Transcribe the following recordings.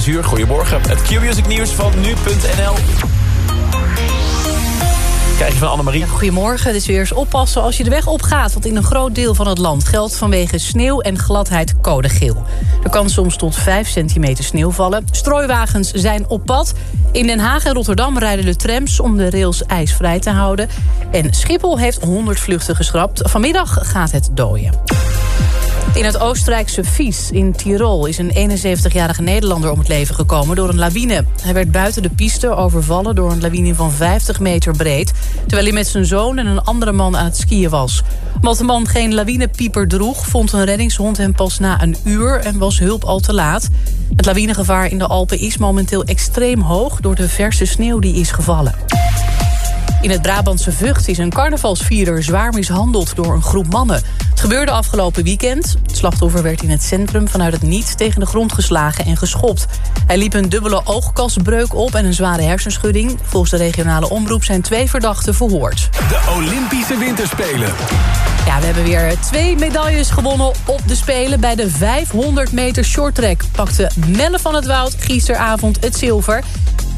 6 uur, goedemorgen. Het Q-Music nieuws van nu.nl. Krijg van Annemarie. Goedemorgen, dus weer eens oppassen als je de weg opgaat... want in een groot deel van het land geldt vanwege sneeuw en gladheid code geel. Er kan soms tot 5 centimeter sneeuw vallen. Strooiwagens zijn op pad. In Den Haag en Rotterdam rijden de trams om de rails ijsvrij te houden. En Schiphol heeft 100 vluchten geschrapt. Vanmiddag gaat het dooien. In het Oostenrijkse Vies in Tirol is een 71-jarige Nederlander om het leven gekomen door een lawine. Hij werd buiten de piste overvallen door een lawine van 50 meter breed... terwijl hij met zijn zoon en een andere man aan het skiën was. Omdat de man geen lawinepieper droeg, vond een reddingshond hem pas na een uur... en was hulp al te laat. Het lawinegevaar in de Alpen is momenteel extreem hoog... door de verse sneeuw die is gevallen. In het Brabantse Vught is een carnavalsvierder zwaar mishandeld door een groep mannen. Het gebeurde afgelopen weekend. Het slachtoffer werd in het centrum vanuit het niets tegen de grond geslagen en geschopt. Hij liep een dubbele oogkasbreuk op en een zware hersenschudding. Volgens de regionale omroep zijn twee verdachten verhoord. De Olympische Winterspelen. Ja, we hebben weer twee medailles gewonnen op de Spelen. Bij de 500 meter shorttrack pakte Melle van het Woud gisteravond het zilver.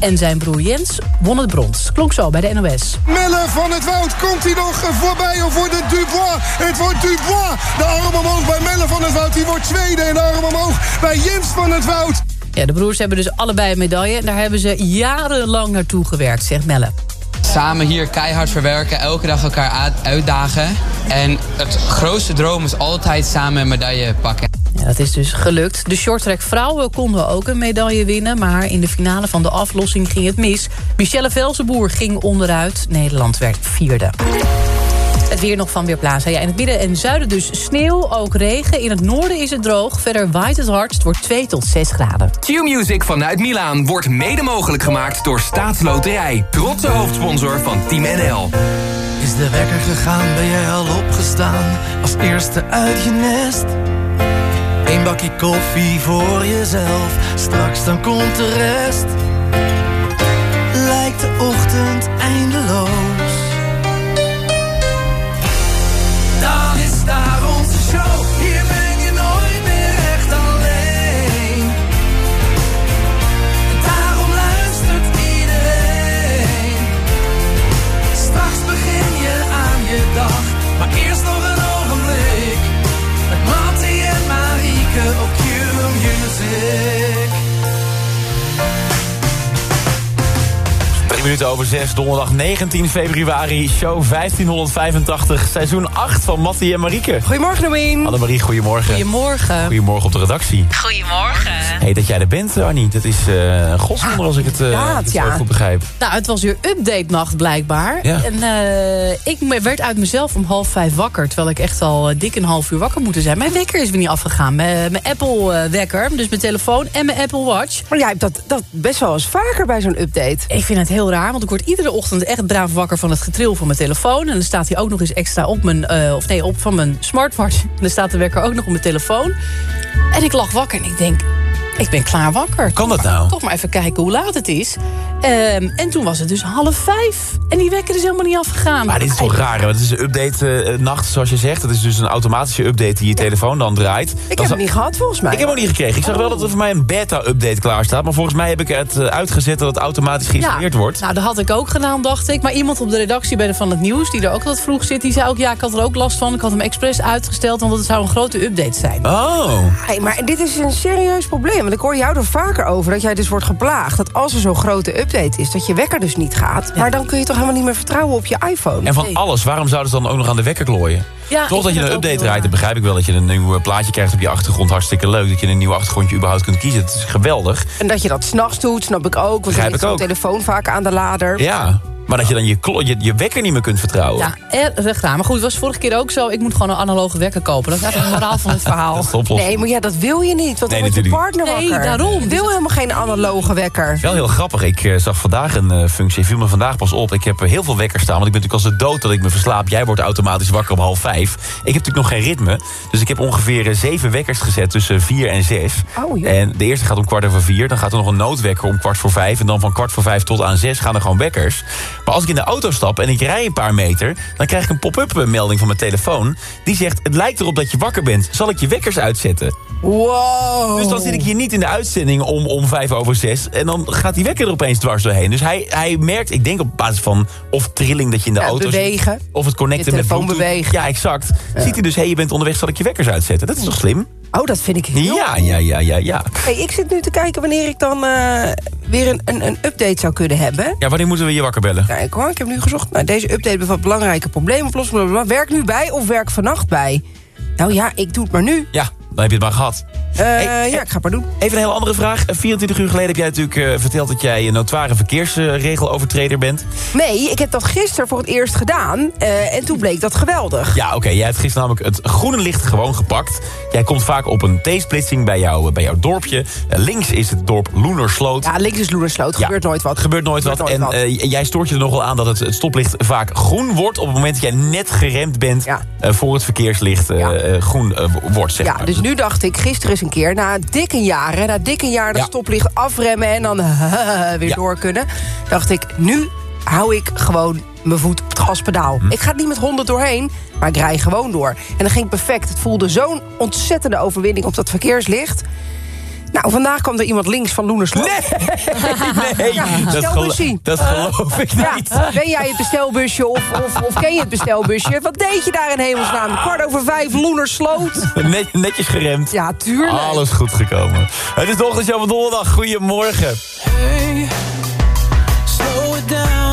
En zijn broer Jens won het brons. Klonk zo bij de NOS. Melle van het Woud, komt hij nog voorbij of wordt het Dubois? Het wordt Dubois. De arm omhoog bij Melle van het Woud. Die wordt tweede en de arm omhoog bij Jens van het Woud. Ja, de broers hebben dus allebei een medaille. En daar hebben ze jarenlang naartoe gewerkt, zegt Melle. Samen hier keihard verwerken, elke dag elkaar uitdagen. En het grootste droom is altijd samen een medaille pakken. Ja, dat is dus gelukt. De shorttrack vrouwen konden ook een medaille winnen... maar in de finale van de aflossing ging het mis. Michelle Velzenboer ging onderuit. Nederland werd vierde. Het weer nog van Weerplaza. Ja, in het midden en zuiden dus sneeuw, ook regen. In het noorden is het droog. Verder waait het hard. Het wordt 2 tot 6 graden. Q-Music vanuit Milaan wordt mede mogelijk gemaakt door Staatsloterij. Trotse hoofdsponsor van Team NL. Is de wekker gegaan, ben jij al opgestaan? Als eerste uit je nest. Eén bakje koffie voor jezelf, straks dan komt de rest. Lijkt de ochtend eindeloos. minuten over 6, donderdag 19 februari, show 1585, seizoen 8 van Mattie en Marieke. Goedemorgen, Noemien. Annemarie, goedemorgen. Goedemorgen. Goedemorgen op de redactie. Goedemorgen. Heet dat jij er bent, Arnie, dat is uh, als ik het, uh, goed begrijp. Nou, het was weer update-nacht blijkbaar. Ja. En eh, ik werd uit mezelf om half vijf wakker, terwijl ik echt al dik een half uur wakker moeten zijn. Mijn wekker is weer niet afgegaan, mijn, mijn Apple-wekker, dus mijn telefoon en mijn Apple Watch. Maar jij hebt dat, dat best wel eens vaker bij zo'n update. Ik vind het heel want ik word iedere ochtend echt braaf wakker... van het getril van mijn telefoon. En dan staat hij ook nog eens extra op mijn... eh, of nee, op van mijn smartwatch. En dan staat de wekker ook nog op mijn telefoon. En ik lag wakker en ik denk... Ik ben klaar wakker. Kan dat nou? Toch maar even kijken hoe laat het is. Ehm, en toen was het dus half vijf. En die wekker is helemaal niet afgegaan. Maar dit is toch raar, want het is een update-nacht, zoals je zegt. Het is dus een automatische update die je telefoon dan draait. Ik heb het niet gehad, volgens mij. Ik heb hem ook niet gekregen. Ik zag wel dat er voor mij een beta-update klaar staat. Maar volgens mij heb ik het eh, uitgezet dat het automatisch geïnstalleerd wordt. Nou, dat had ik ook gedaan, dacht ik. Maar iemand op de redactie bij de Van het Nieuws, die er ook wat vroeg zit... die zei ook, ja, ik had er ook last van. Ik had hem expres uitgesteld, want het zou een grote update zijn. Oh. Hey, maar dit is een serieus probleem. Want ik hoor jou er vaker over dat jij dus wordt geplaagd. Dat als er zo'n grote update is, dat je wekker dus niet gaat. Maar dan kun je toch helemaal niet meer vertrouwen op je iPhone. En van Nee. alles, waarom zouden ze dan ook nog aan de wekker klooien? Ja, ik Toch dat je een update draait, dan begrijp ik wel dat je een nieuw eh, plaatje krijgt op je achtergrond. Hartstikke leuk dat je een nieuw achtergrondje überhaupt kunt kiezen. Het is geweldig. En dat je dat s'nachts doet, snap ik ook. Want Begrijp ik ook. telefoon vaak aan de lader. Ja, maar dat je dan je, je, je wekker niet meer kunt vertrouwen. Ja, erg raar. Maar goed, het was vorige keer ook zo. Ik moet gewoon een analoge wekker kopen. Dat is eigenlijk het moraal van het verhaal. Nee, maar ja, dat wil je niet. Want Nee, dan wordt je partner Nee, wakker. daarom. Je wil helemaal geen analoge wekker. Wel heel grappig. Ik eh, zag vandaag een eh, functie. viel me vandaag pas op. Ik heb eh, heel veel wekkers staan. Want ik ben natuurlijk als de dood dat ik me verslaap. Jij wordt automatisch wakker om half vijf. Ik heb natuurlijk nog geen ritme. Dus ik heb ongeveer eh, zeven wekkers gezet tussen vier en zes. Oh, en de eerste gaat om kwart over vier. Dan gaat er nog een noodwekker om kwart voor vijf. En dan van kwart voor vijf tot aan zes gaan er gewoon wekkers. Maar als ik in de auto stap en ik rij een paar meter... dan krijg ik een pop-up eh, melding van mijn telefoon. Die zegt, het lijkt erop dat je wakker bent. Zal ik je wekkers uitzetten? Wow. Dus dan zit ik hier niet in de uitzending om, om vijf over zes. En dan gaat die wekker er opeens dwars doorheen. Dus hij, hij merkt, ik denk op basis van of trilling dat je in de Ja, auto zit, bewegen. Of het connecten met telefoon bewegen. Ja, exact. Ziet hij dus, hé, hey, je bent onderweg, zal ik je wekkers uitzetten? Dat is toch slim? Oh, dat vind ik heel Ja, ja, ja, ja, ja. Hey, ik zit nu te kijken wanneer ik dan eh, weer een, een, een update zou kunnen hebben. Ja, wanneer moeten we je wakker bellen? Kijk hoor, ik heb nu gezocht. Nou, deze update bevat belangrijke probleemoplossingen. blablabla. Werk nu bij of werk vannacht bij? Nou ja, ik doe het maar nu. Ja, dan heb je het maar gehad. Eh, Hey, ja, ik ga het maar doen. Even een hele andere vraag. Eh, 24 uur geleden heb jij natuurlijk eh, verteld dat jij een notoire verkeersregelovertreder bent. Nee, ik heb dat gisteren voor het eerst gedaan. eh, en toen bleek dat geweldig. Ja, oké. Jij hebt gisteren namelijk het groene licht gewoon gepakt. Jij komt vaak op een T-splitsing bij, jou, bij jouw dorpje. Eh, links is het dorp Loenersloot. Ja, links is Loenersloot. Ja. Gebeurt nooit wat. Gebeurt nooit wat. Nooit en wat. eh, jij stoort je er nog wel aan dat het, het stoplicht vaak groen wordt... op het moment dat jij net geremd bent Ja. eh, voor het verkeerslicht eh, Ja. eh, groen eh, wordt. Zeg Ja, maar. dus nu dacht ik gisteren eens een keer... na dikke jaren, na dikke jaren Ja. dat stoplicht afremmen... en dan weer Ja. door kunnen... dacht ik, nu hou ik gewoon mijn voet op het gaspedaal. Hm. Ik ga niet met 100 doorheen, maar ik rij gewoon door. En dat ging perfect. Het voelde zo'n ontzettende overwinning op dat verkeerslicht... Nou, vandaag kwam er iemand links van Loenersloot. nee, Ja, dat, gelo- dat geloof ik Ja, niet. ben jij het bestelbusje of, of, of ken je het bestelbusje? Wat deed je daar in hemelsnaam? Kwart over vijf, Loenersloot. Net, netjes geremd. Ja, tuurlijk. Alles goed gekomen. Het is de ochtendshow van donderdag. Goedemorgen. Hey, slow it down.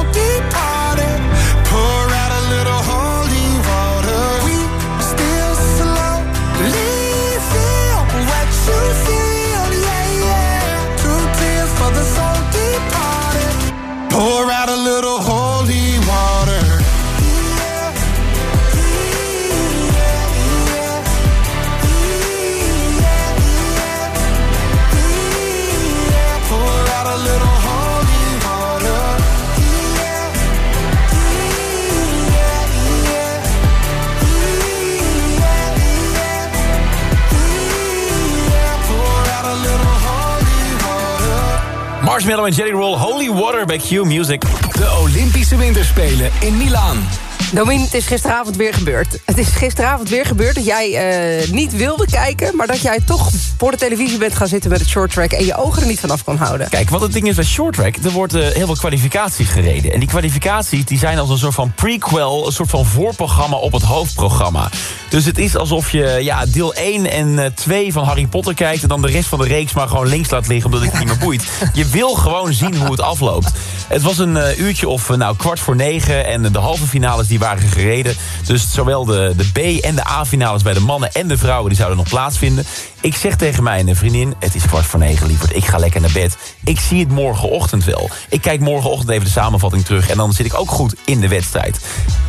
Marshmallow en Jelly Roll, Holy Water bij Q Music. De Olympische Winterspelen in Milaan. Domien, het is gisteravond weer gebeurd. Het is gisteravond weer gebeurd dat jij eh, niet wilde kijken... maar dat jij toch voor de televisie bent gaan zitten met het short track... en je ogen er niet vanaf kon houden. Kijk, wat het ding is bij short track, er wordt eh, heel veel kwalificaties gereden. En die kwalificaties die zijn als een soort van prequel, een soort van voorprogramma op het hoofdprogramma. Dus het is alsof je ja, deel 1 en eh, 2 van Harry Potter kijkt... en dan de rest van de reeks maar gewoon links laat liggen omdat het niet meer boeit. Je wil gewoon zien hoe het afloopt. Het was een eh, uurtje of eh, nou, kwart voor negen en de halve finales die waren gereden. Dus zowel de, de B- en de A-finales bij de mannen en de vrouwen die zouden nog plaatsvinden. Ik zeg tegen mijn vriendin, het is kwart voor negen lieverd, ik ga lekker naar bed. Ik zie het morgenochtend wel. Ik kijk morgenochtend even de samenvatting terug en dan zit ik ook goed in de wedstrijd.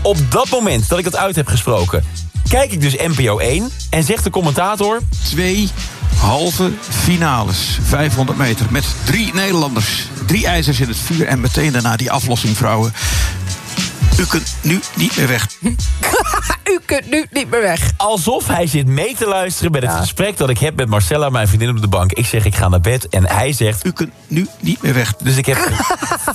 Op dat moment dat ik dat uit heb gesproken, kijk ik dus NPO 1 en zegt de commentator... Twee halve finales, 500 meter, met drie Nederlanders. Drie ijzers in het vuur en meteen daarna die aflossing, vrouwen. U kunt nu niet meer weg. U kunt nu niet meer weg. Alsof hij zit mee te luisteren bij het gesprek dat ik heb met Marcella, mijn vriendin op de bank. Ik zeg, ik ga naar bed. En hij zegt... U kunt nu niet meer weg. Dus ik heb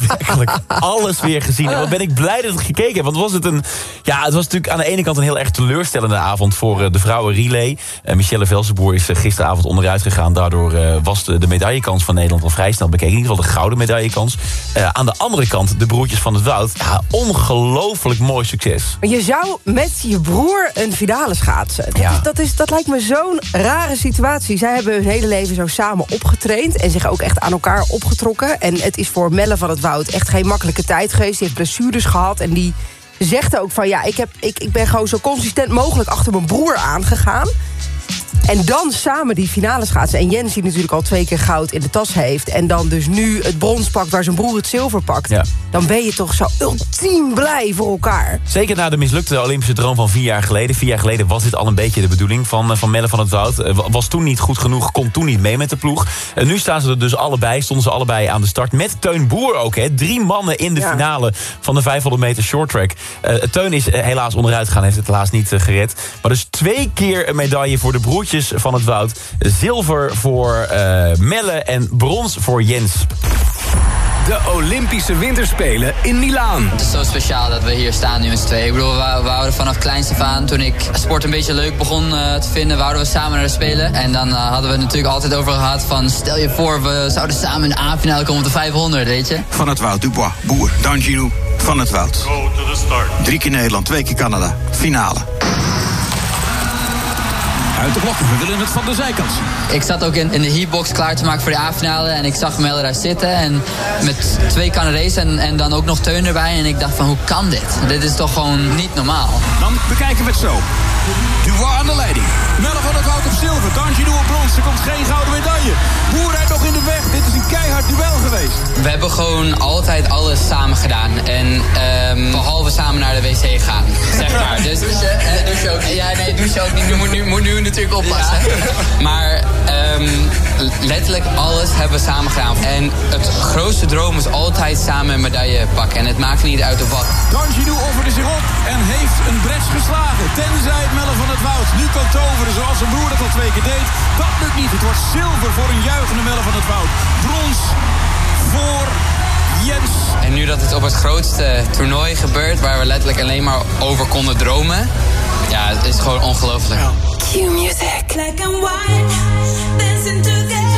werkelijk alles weer gezien. En wat ben ik blij dat ik gekeken heb. Want was het een... Ja, het was natuurlijk aan de ene kant een heel erg teleurstellende avond voor eh, de vrouwen relay. Uh, Michelle Velsenboer is eh, gisteravond onderuit gegaan. Daardoor uh, was de, de medaillekans van Nederland al vrij snel bekeken. In ieder geval de gouden medaillekans. Uh, aan de andere kant de broertjes van het Woud. Ja, ongelooflijk mooi succes. Je zou met je broer een finale schaatsen. Dat, Ja. is, dat, is, dat lijkt me zo'n rare situatie. Zij hebben hun hele leven zo samen opgetraind... en zich ook echt aan elkaar opgetrokken. En het is voor Melle van het Woud echt geen makkelijke tijd geweest. Die heeft blessures gehad en die zegt ook van... ja, ik, heb, ik, ik ben gewoon zo consistent mogelijk achter mijn broer aangegaan. En dan samen die finale schaatsen. En Jens die natuurlijk al twee keer goud in de tas heeft... en dan dus nu het brons pakt waar zijn broer het zilver pakt... Ja. dan ben je toch zo ultiem blij voor elkaar. Zeker na de mislukte Olympische droom van vier jaar geleden. Vier jaar geleden was dit al een beetje de bedoeling van, eh, van Melle van het Woud. Eh, wa- Was toen niet goed genoeg, kon toen niet mee met de ploeg. En nu staan ze er dus allebei, stonden ze allebei aan de start. Met Teun Boer ook, hè. Drie mannen in de Ja. finale van de 500 meter short track. Eh, Teun is helaas onderuit gegaan, heeft het helaas niet gered. Maar dus twee keer een medaille voor de broertjes van het Woud. Zilver voor eh, Melle en brons voor Jens. De Olympische Winterspelen in Milaan. Het is zo speciaal dat we hier staan nu met z'n tweeën. Ik bedoel, we, we houden vanaf kleins af aan. Toen ik sport een beetje leuk begon eh, te vinden, wouden we samen naar de Spelen. En dan eh, hadden we het natuurlijk altijd over gehad van... stel je voor, we zouden samen in de A-finale komen op de 500, weet je? Van het Woud, Dubois, Boer, Danjinu, Van het Woud. Go to the start. Drie keer Nederland, twee keer Canada. Finale. Uit de blokken, we willen het van de zijkant. Ik zat ook in, in de heatbox klaar te maken voor de A-finale. En ik zag daar zitten. En met twee Canadezen en, en dan ook nog Teun erbij. En ik dacht van, hoe kan dit? Dit is toch gewoon niet normaal. Dan bekijken we het zo. Dubois aan de leiding. Melle van het Woud op zilver, Danjinu op brons. Er komt geen gouden medaille. Boer rijdt nog in de weg. Dit is een keihard duel geweest. We hebben gewoon altijd alles samen gedaan. En ehm, behalve samen naar de wc gaan, zeg maar. Dus, douche ook Ja, nee, douche ook niet. Nu moet nu, moet nu natuurlijk oppassen. Maar ehm, letterlijk alles hebben we samen gedaan. En het grootste droom is altijd samen een medaille pakken. En het maakt niet uit of wat. Danjinu offerde zich op en heeft een bres geslagen. Tenzij het Melle van het Woud nu kan toveren zoals zijn broer dat al twee keer deed. Dat lukt niet. Het wordt zilver voor een juichende Melle van het Woud. Brons voor Jens. En nu dat het op het grootste toernooi gebeurt, waar we letterlijk alleen maar over konden dromen. Ja, het is gewoon ongelooflijk. Cue music. Black and white, dancing together,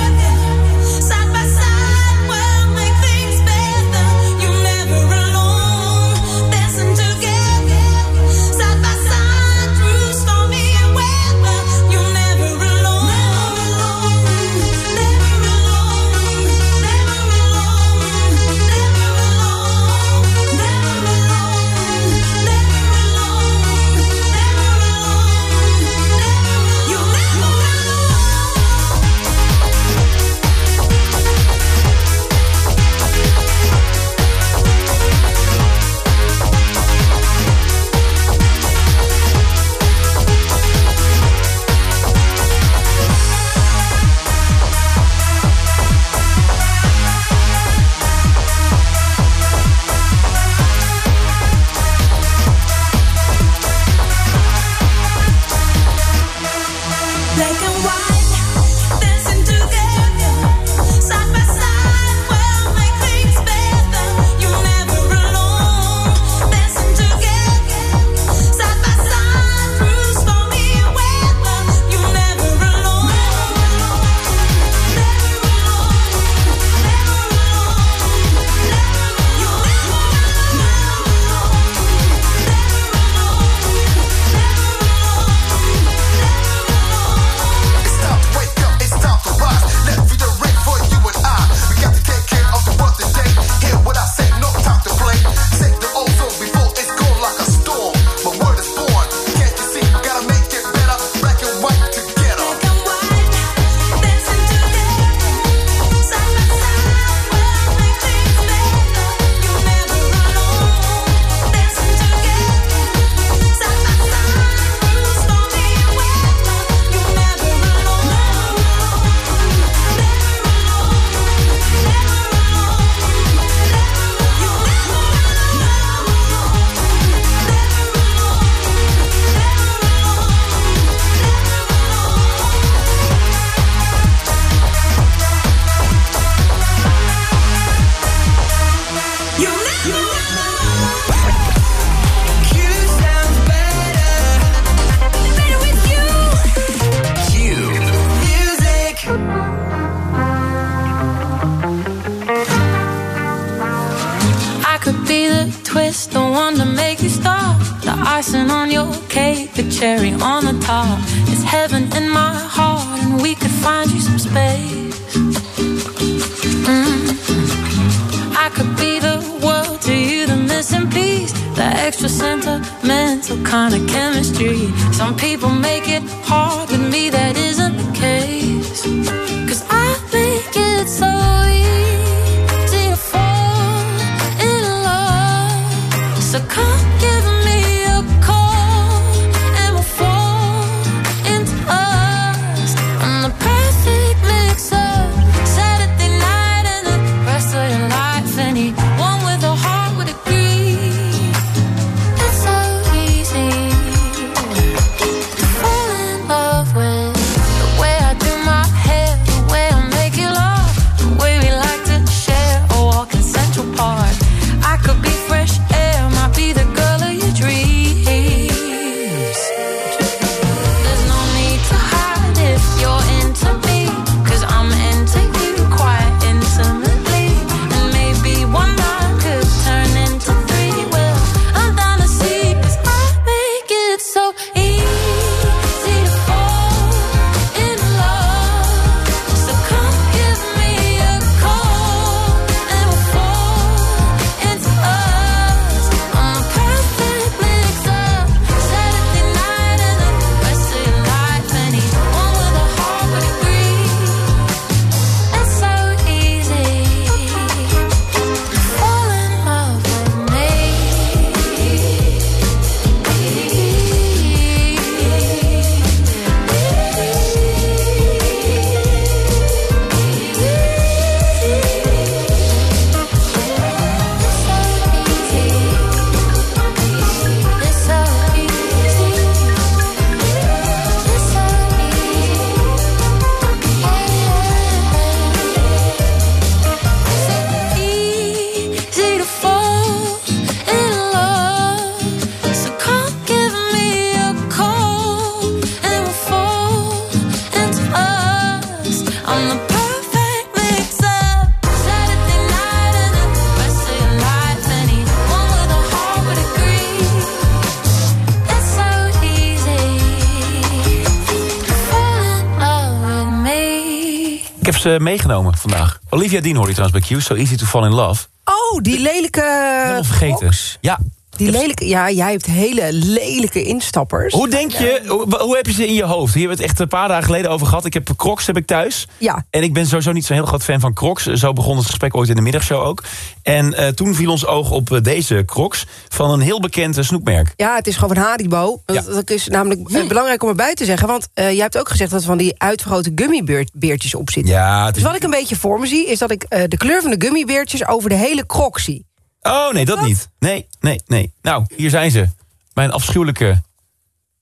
meegenomen vandaag. Olivia Dean hoorde je trouwens bij Q. So easy to fall in love. Oh, die lelijke... Helemaal vergeten. Ja. Die lelijke... Ja, jij hebt hele lelijke instappers. Hoe denk je, hoe, hoe heb je ze in je hoofd? Hier hebben we het echt een paar dagen geleden over gehad. Ik heb Crocs heb ik thuis. Ja. En ik ben sowieso niet zo'n heel groot fan van Crocs. Zo begon het gesprek ooit in de middagshow ook. En eh, toen viel ons oog op eh, deze Crocs van een heel bekend eh, snoepmerk. Ja, het is gewoon van Haribo. Dat, dat is namelijk belangrijk om erbij te zeggen. Want eh jij hebt ook gezegd dat er van die uitvergrote gummibeertjes op zitten. Ja, Dus wat ik een beetje voor me zie... is dat ik eh, de kleur van de gummibeertjes over de hele krok zie. Oh, nee, dat niet. Nee, nee, nee. Nou, hier zijn ze. Mijn afschuwelijke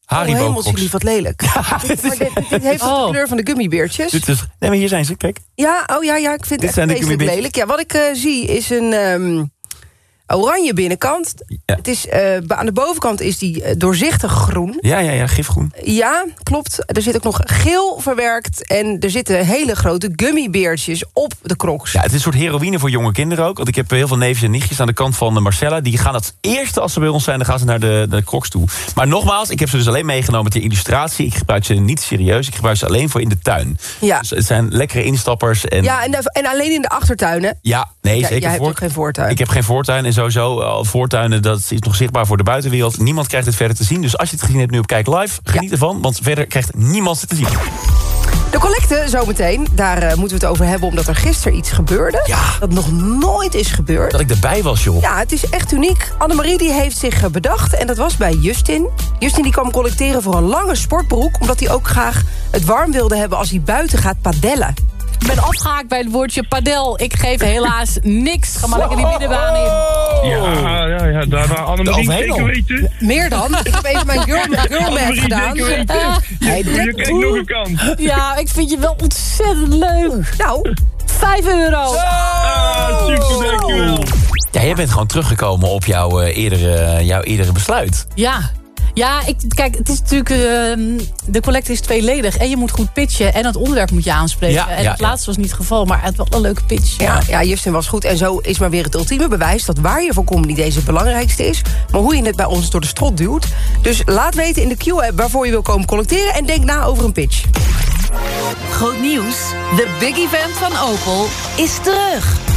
Haribo oh, hemelslief, wat lelijk. Dit, dit- dit heeft Oh. de kleur van de gummibeertjes. Dit is, nee, maar hier zijn ze, kijk. Ja, oh ja, ja, ik vind Dit het zijn de echt lelijk. Ja, wat ik eh, zie is een ehm, oranje binnenkant. Ja. Het is, eh, aan de bovenkant is die eh, doorzichtig groen. Ja, ja, ja, gifgroen. Ja, klopt. Er zit ook nog geel verwerkt. En er zitten hele grote gummibeertjes op de crocs. Ja, het is een soort heroïne voor jonge kinderen ook. Want ik heb heel veel neefjes en nichtjes aan de kant van de Marcella. Die gaan het eerste als ze bij ons zijn, dan gaan ze naar de, de crocs toe. Maar nogmaals, ik heb ze dus alleen meegenomen ter illustratie. Ik gebruik ze niet serieus. Ik gebruik ze alleen voor in de tuin. Ja. Dus het zijn lekkere instappers. En Ja, en, en alleen in de achtertuinen. Ja, nee, Ja, zeker. jij hebt voor- ook geen voortuin. Ik heb geen voortuin en sowieso al voortuinen, dat is nog zichtbaar voor de buitenwereld. Niemand krijgt het verder te zien. Dus als je het gezien hebt nu op Kijk Live, geniet ervan. Want verder krijgt niemand het te zien. De collecte zometeen, daar eh, moeten we het over hebben... omdat er gisteren iets gebeurde. Ja. Dat nog nooit is gebeurd. Dat ik erbij was, joh. Ja, het is echt uniek. Annemarie die heeft zich eh, bedacht en dat was bij Justin. Justin die kwam collecteren voor een lange sportbroek... omdat hij ook graag het warm wilde hebben als hij buiten gaat padellen. Ik ben afgehaakt bij het woordje padel. Ik geef helaas niks. Ga maar lekker die binnenbaan in. Ja, ja, ja, daar waar Annemarie zeker weten. Meer dan. Ik heb even mijn girl, girl math Annemarie gedaan. zeker weten. Hij Je krijgt nog een kans. Ja, ik vind je wel ontzettend leuk. Nou, 5 euro. Ah, super, dankjewel. Ja, jij bent gewoon teruggekomen op jouw, eh, eerdere, jouw eerdere besluit. Ja. Ja, ik, kijk, het is natuurlijk... ehm, de collecte is tweeledig. En je moet goed pitchen. En het onderwerp moet je aanspreken. Ja, en ja, het laatste was niet het geval. Maar het was wel een leuke pitch. ja, ja, Justin was goed. En zo is maar weer het ultieme bewijs... dat waar je voor komt niet deze het belangrijkste is... maar hoe je het bij ons door de strot duwt. Dus laat weten in de Q-app waarvoor je wil komen collecteren... en denk na over een pitch. Groot nieuws. De big event van Opel is terug.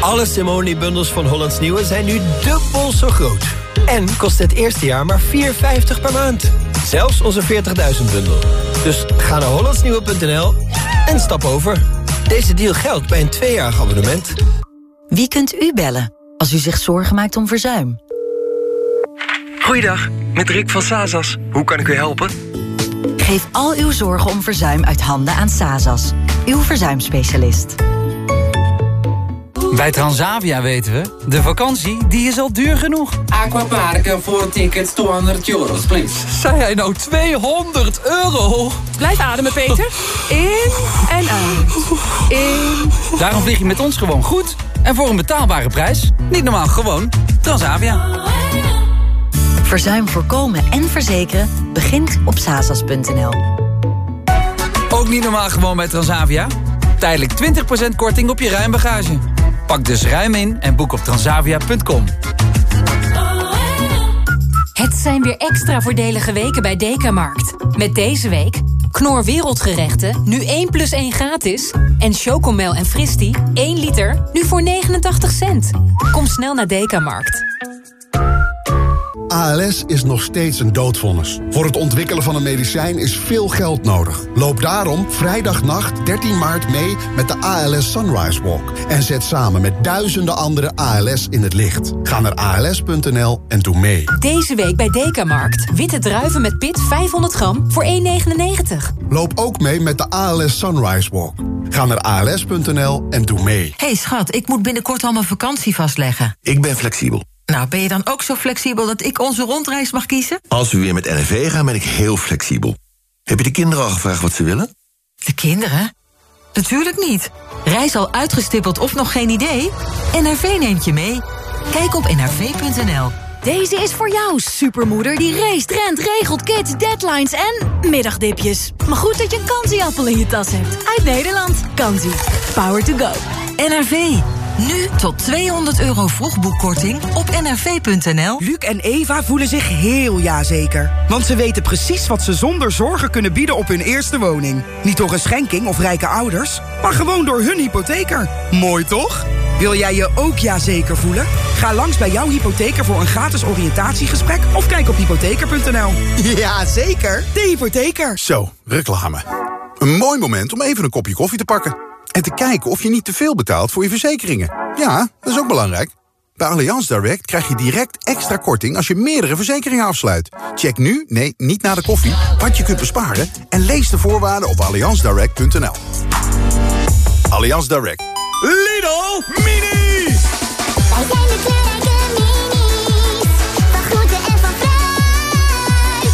Alle Simone-bundels van Hollands Nieuwe zijn nu dubbel zo groot. En kost het eerste jaar maar 4,50 per maand. Zelfs onze 40.000-bundel. Dus ga naar hollandsnieuwe.nl en stap over. Deze deal geldt bij een tweejarig abonnement. Wie kunt u bellen als u zich zorgen maakt om verzuim? Goeiedag, met Rick van Sazas. Hoe kan ik u helpen? Geef al uw zorgen om verzuim uit handen aan Sazas, uw verzuimspecialist. Bij Transavia weten we, de vakantie die is al duur genoeg. Aquaparken voor tickets 200 euros, please. Zei hij nou 200 euro? Blijf ademen, Peter. In en uit. In. Daarom vlieg je met ons gewoon goed. En voor een betaalbare prijs. Niet normaal, gewoon Transavia. Verzuim voorkomen en verzekeren begint op sazas.nl. Ook niet normaal gewoon bij Transavia? Tijdelijk 20% korting op je ruimbagage. Pak dus ruim in en boek op transavia.com. Het zijn weer extra voordelige weken bij Dekamarkt. Met deze week Knor Wereldgerechten, nu 1 plus 1 gratis. En Chocomel en Fristi, 1 liter, nu voor 89 cent. Kom snel naar Dekamarkt. ALS is nog steeds een doodvonnis. Voor het ontwikkelen van een medicijn is veel geld nodig. Loop daarom vrijdagnacht 13 maart mee met de ALS Sunrise Walk. En zet samen met duizenden andere ALS in het licht. Ga naar als.nl en doe mee. Deze week bij Dekamarkt. Witte druiven met pit 500 gram voor 1,99. Loop ook mee met de ALS Sunrise Walk. Ga naar als.nl en doe mee. hey schat, ik moet binnenkort al mijn vakantie vastleggen. Ik ben flexibel. Nou, ben je dan ook zo flexibel dat ik onze rondreis mag kiezen? Als we weer met NRV gaan, ben ik heel flexibel. Heb je de kinderen al gevraagd wat ze willen? De kinderen? Natuurlijk niet. Reis al uitgestippeld of nog geen idee? NRV neemt je mee. Kijk op nrv.nl. Deze is voor jou, supermoeder die race, rent, regelt, kids, deadlines en middagdipjes. Maar goed dat je een kansieappel in je tas hebt. Uit Nederland. Kansie. Power to go. NRV. Nu tot 200 euro vroegboekkorting op nrv.nl. Luc en Eva voelen zich heel jazeker. Want ze weten precies wat ze zonder zorgen kunnen bieden op hun eerste woning. Niet door een schenking of rijke ouders, maar gewoon door hun hypotheker. Mooi toch? Wil jij je ook jazeker voelen? Ga langs bij jouw hypotheker voor een gratis oriëntatiegesprek... of kijk op hypotheker.nl. Ja, zeker. De hypotheker. Zo, reclame. Een mooi moment om even een kopje koffie te pakken. En te kijken of je niet te veel betaalt voor je verzekeringen. Ja, dat is ook belangrijk. Bij Allianz Direct krijg je direct extra korting als je meerdere verzekeringen afsluit. Check nu, nee, niet na de koffie, wat je kunt besparen... en lees de voorwaarden op allianzdirect.nl. Allianz Direct. Lidl Mini! Wij zijn de kleurrijke minis. Van groente en van fruit.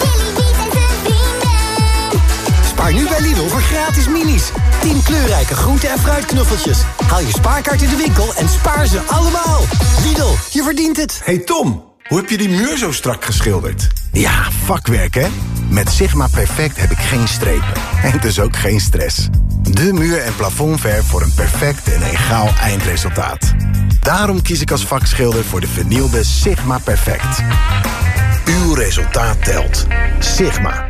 Billy Biet en zijn vrienden. Spaar nu bij Lidl voor gratis minis. 10 kleurrijke groente- en fruitknuffeltjes. Haal je spaarkaart in de winkel en spaar ze allemaal. Lidl, je verdient het. Hey Tom, hoe heb je die muur zo strak geschilderd? Ja, vakwerk hè? Met Sigma Perfect heb ik geen strepen. En dus ook geen stress. De muur- en plafondverf voor een perfect en egaal eindresultaat. Daarom kies ik als vakschilder voor de vernielde Sigma Perfect. Uw resultaat telt. Sigma.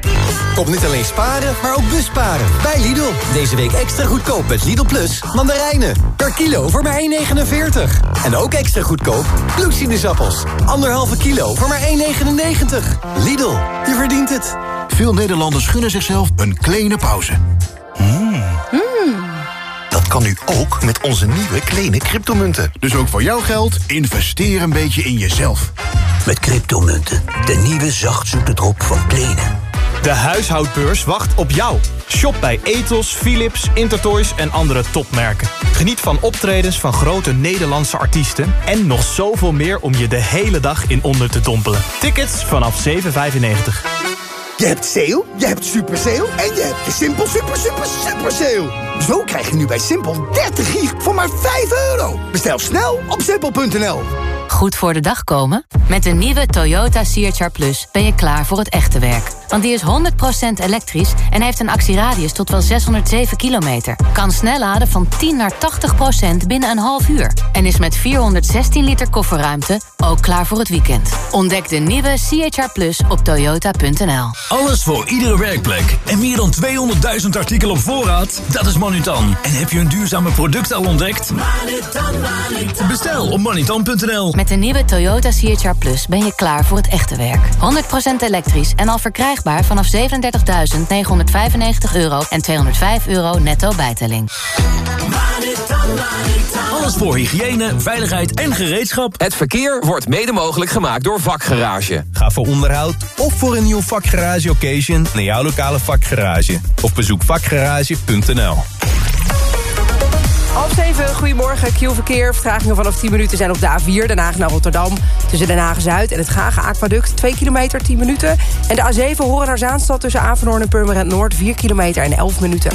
Kom niet alleen sparen, maar ook busparen. Bij Lidl. Deze week extra goedkoop met Lidl Plus mandarijnen. Per kilo voor maar 1,49. En ook extra goedkoop bloedsinusappels. Anderhalve kilo voor maar 1,99. Lidl, je verdient het. Veel Nederlanders gunnen zichzelf een kleine pauze. Mm. Dat kan nu ook met onze nieuwe kleine cryptomunten. Dus ook voor jouw geld, investeer een beetje in jezelf. Met cryptomunten, de nieuwe zachtzoete drop van Plenen. De huishoudbeurs wacht op jou. Shop bij Ethos, Philips, Intertoys en andere topmerken. Geniet van optredens van grote Nederlandse artiesten... en nog zoveel meer om je de hele dag in onder te dompelen. Tickets vanaf 7,95. Je hebt sale, je hebt super sale en je hebt de Simpel super super super sale. Zo krijg je nu bij Simpel 30 gig voor maar 5 euro. Bestel snel op simpel.nl. Goed voor de dag komen? Met de nieuwe Toyota CHR Plus ben je klaar voor het echte werk. Want die is 100% elektrisch en heeft een actieradius tot wel 607 kilometer. Kan snel laden van 10 naar 80% binnen een half uur. En is met 416 liter kofferruimte ook klaar voor het weekend. Ontdek de nieuwe CHR Plus op toyota.nl. Alles voor iedere werkplek. En meer dan 200.000 artikelen op voorraad? Dat is En heb je een duurzame product al ontdekt? Bestel op manutan.nl. Met de nieuwe Toyota CHR Plus ben je klaar voor het echte werk. 100% elektrisch en al verkrijgbaar vanaf 37.995 euro en 205 euro netto bijtelling. Alles voor hygiëne, veiligheid en gereedschap. Het verkeer wordt mede mogelijk gemaakt door Vakgarage. Ga voor onderhoud of voor een nieuw vakgarage occasion naar jouw lokale vakgarage. Of bezoek vakgarage.nl. Half zeven, goedemorgen. Q-verkeer. Vertragingen vanaf 10 minuten zijn op de A4, Den Haag naar Rotterdam. Tussen Den Haag-Zuid en het Gage Aquaduct. 2 kilometer, 10 minuten. En de A7 Horen naar Zaanstad tussen Avenhoorn en Purmerend Noord. 4 kilometer en 11 minuten.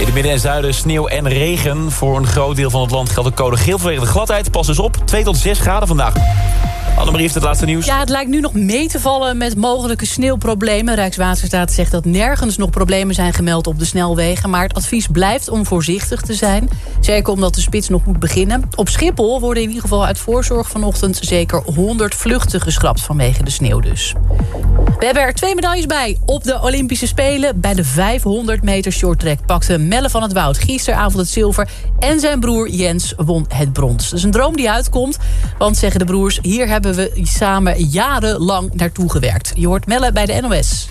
In het midden en zuiden sneeuw en regen. Voor een groot deel van het land geldt de code geel vanwege de gladheid. Pas dus op, 2 tot 6 graden vandaag. Annemarie heeft het laatste nieuws. Ja, het lijkt nu nog mee te vallen met mogelijke sneeuwproblemen. Rijkswaterstaat zegt dat nergens nog problemen zijn gemeld op de snelwegen. Maar het advies blijft om voorzichtig te zijn. Zeker omdat de spits nog moet beginnen. Op Schiphol worden in ieder geval uit voorzorg vanochtend... zeker 100 vluchten geschrapt vanwege de sneeuw dus. We hebben er twee medailles bij op de Olympische Spelen. Bij de 500 meter shorttrack pakte Melle van het Woud gisteravond het zilver... en zijn broer Jens won het brons. Dat is een droom die uitkomt, want zeggen de broers... hier hebben we samen jarenlang naartoe gewerkt. Je hoort Melle bij de NOS.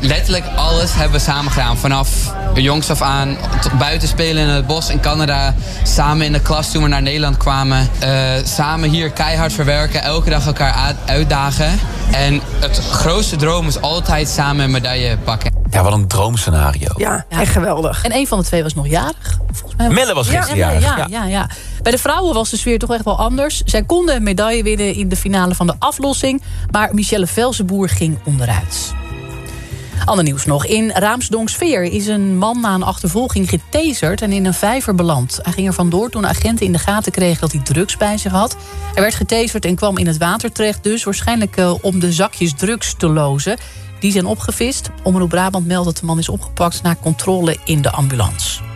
Letterlijk alles hebben we samen gedaan. Vanaf jongs af aan, tot buiten spelen in het bos in Canada. Samen in de klas toen we naar Nederland kwamen. Eh, samen hier keihard verwerken. Elke dag elkaar uitdagen. En het grootste droom is altijd samen een medaille pakken. Ja, wat een droomscenario. Ja, echt geweldig. En een van de twee was nog jarig. Volgens mij Melle was gisteren ja, jarig, Ja, ja. ja, ja. Bij de vrouwen was de sfeer toch echt wel anders. Zij konden een medaille winnen in de finale van de aflossing. Maar Michelle Velzenboer ging onderuit. Ander nieuws nog. In Raamsdonksveer is een man na een achtervolging getaserd en in een vijver beland. Hij ging er vandoor toen agenten in de gaten kregen dat hij drugs bij zich had. Hij werd getaserd en kwam in het water terecht, dus waarschijnlijk uh, om de zakjes drugs te lozen. Die zijn opgevist. Omroep Brabant meldt dat de man is opgepakt na controle in de ambulance.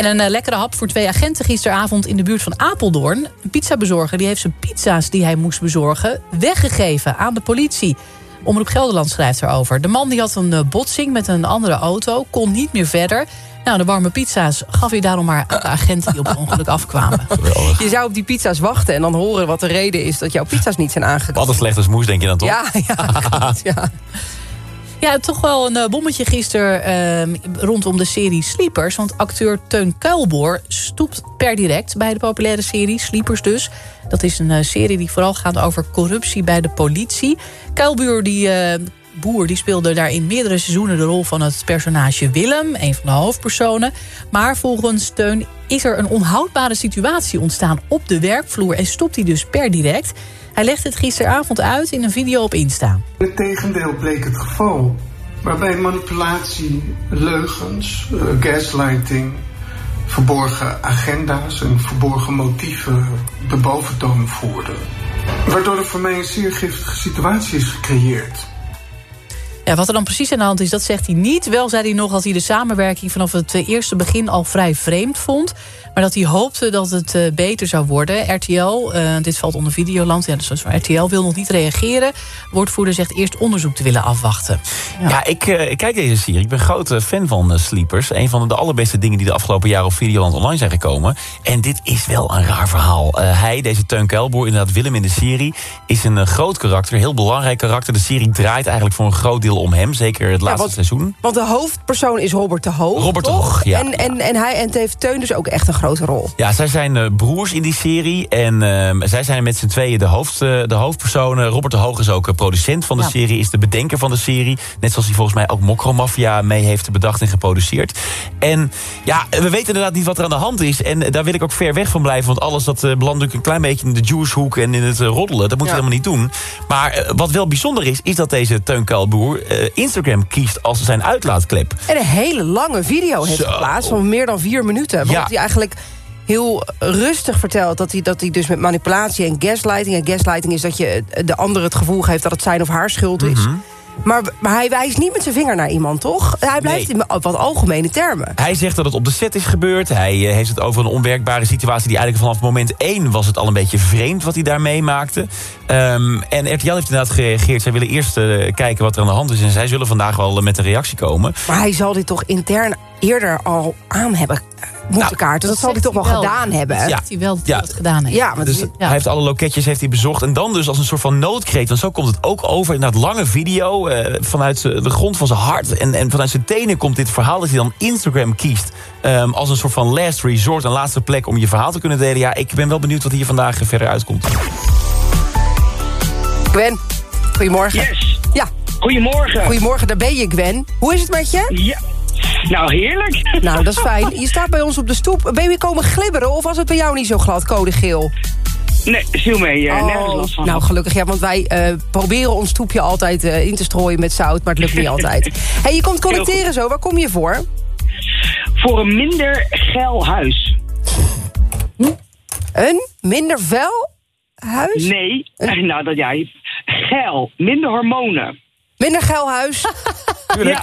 En een uh, lekkere hap voor twee agenten gisteravond in de buurt van Apeldoorn. Een pizzabezorger die heeft zijn pizza's die hij moest bezorgen weggegeven aan de politie. Omroep Gelderland schrijft erover. De man die had een botsing met een andere auto, kon niet meer verder. Nou, de warme pizza's gaf hij daarom maar aan de agenten die op het ongeluk afkwamen. Je zou op die pizza's wachten en dan horen wat de reden is dat jouw pizza's niet zijn aangekomen. Wat een slechte smoes, denk je dan toch? Ja, ja, ja. Ja, toch wel een uh, bommetje gisteren uh, rondom de serie Sleepers. Want acteur Teun Kuilboor stoept per direct bij de populaire serie Sleepers dus. Dat is een uh, serie die vooral gaat over corruptie bij de politie. Kuilboor die, uh, Boer die speelde daar in meerdere seizoenen de rol van het personage Willem, een van de hoofdpersonen. Maar volgens Teun is er een onhoudbare situatie ontstaan op de werkvloer en stopt hij dus per direct. Hij legde het gisteravond uit in een video op Insta. Het tegendeel bleek het geval. Waarbij manipulatie, leugens, uh, gaslighting, verborgen agenda's en verborgen motieven de boventoon voerden. Waardoor er voor mij een zeer giftige situatie is gecreëerd. Ja, wat er dan precies aan de hand is, dat zegt hij niet. Wel zei hij nog dat hij de samenwerking vanaf het eerste begin al vrij vreemd vond. Maar dat hij hoopte dat het uh, beter zou worden. RTL, uh, dit valt onder Videoland, ja, dus RTL wil nog niet reageren. Woordvoerder zegt eerst onderzoek te willen afwachten. Ja, ja ik, uh, ik, kijk deze serie. Ik ben grote fan van Sleepers. Een van de allerbeste dingen die de afgelopen jaren op Videoland online zijn gekomen. En dit is wel een raar verhaal. hij, deze Teun Kuilboer, inderdaad Willem in de serie... is een groot karakter, heel belangrijk karakter. De serie draait eigenlijk voor een groot deel om hem. Zeker het laatste want, seizoen. Want de hoofdpersoon is Robert de Hoog, Robert de toch? Hoog, ja. En, en, en, hij, en het heeft Teun dus ook echt een grote rol. Ja, zij zijn uh, broers in die serie. En uh, zij zijn met z'n tweeën de, hoofd, uh, de hoofdpersonen. Robert de Hoog is ook producent van de Ja. serie. Is de bedenker van de serie. Net zoals hij volgens mij ook Mokromafia mee heeft bedacht en geproduceerd. En ja, we weten inderdaad niet wat er aan de hand is. En daar wil ik ook ver weg van blijven. Want alles dat belandt natuurlijk een klein beetje in de Jewish hoek en in het roddelen. Dat moeten we helemaal niet doen. Maar wat wel bijzonder is, is dat deze Teun Kuilboer Instagram kiest als zijn uitlaatklep. En een hele lange video heeft geplaatst van meer dan vier minuten. Waarop Ja. hij eigenlijk heel rustig vertelt dat hij, dat hij dus met manipulatie en gaslighting... en gaslighting is dat je de ander het gevoel geeft dat het zijn of haar schuld is. Mhm. Maar, maar hij wijst niet met zijn vinger naar iemand, toch? Hij blijft in wat algemene termen. Hij zegt dat het op de set is gebeurd. Hij eh, heeft het over een onwerkbare situatie... die eigenlijk vanaf moment één was het al een beetje vreemd... wat hij daar meemaakte. Ehm, en RTL heeft inderdaad gereageerd. Zij willen eerst eh, kijken wat er aan de hand is. En zij zullen vandaag wel eh, met een reactie komen. Maar hij zal dit toch intern eerder al aan hebben moeten kaarten. Dat, zal hij toch wel, gedaan hebben. Zegt hij wel dat hij dat gedaan heeft. Ja, maar Dus het- hij heeft alle loketjes heeft hij bezocht. En dan dus als een soort van noodkreet. Want zo komt het ook over. In dat lange video. eh, vanuit de grond van zijn hart. En, en vanuit zijn tenen komt dit verhaal. Dat hij dan Instagram kiest. ehm, als een soort van last resort. Een laatste plek om je verhaal te kunnen delen. Ja, ik ben wel benieuwd wat hier vandaag verder uitkomt. Gwen, goedemorgen. Yes. Ja. Goedemorgen. Goedemorgen, daar ben je, Gwen. Hoe is het met je? Ja. Nou, heerlijk. Nou, dat is fijn. Je staat bij ons op de stoep. Ben je weer komen glibberen of was het bij jou niet zo glad, code geel? Nee, viel mee. eh, nergens last van. nou, gelukkig. Ja, want wij eh, proberen ons stoepje altijd eh, in te strooien met zout, maar het lukt niet altijd. hey, je komt connecteren zo. Waar kom je voor? Voor een minder geil huis. Een minder vuil huis? Nee, nou dat jij. Geil, minder hormonen. Minder geil huis? Ja.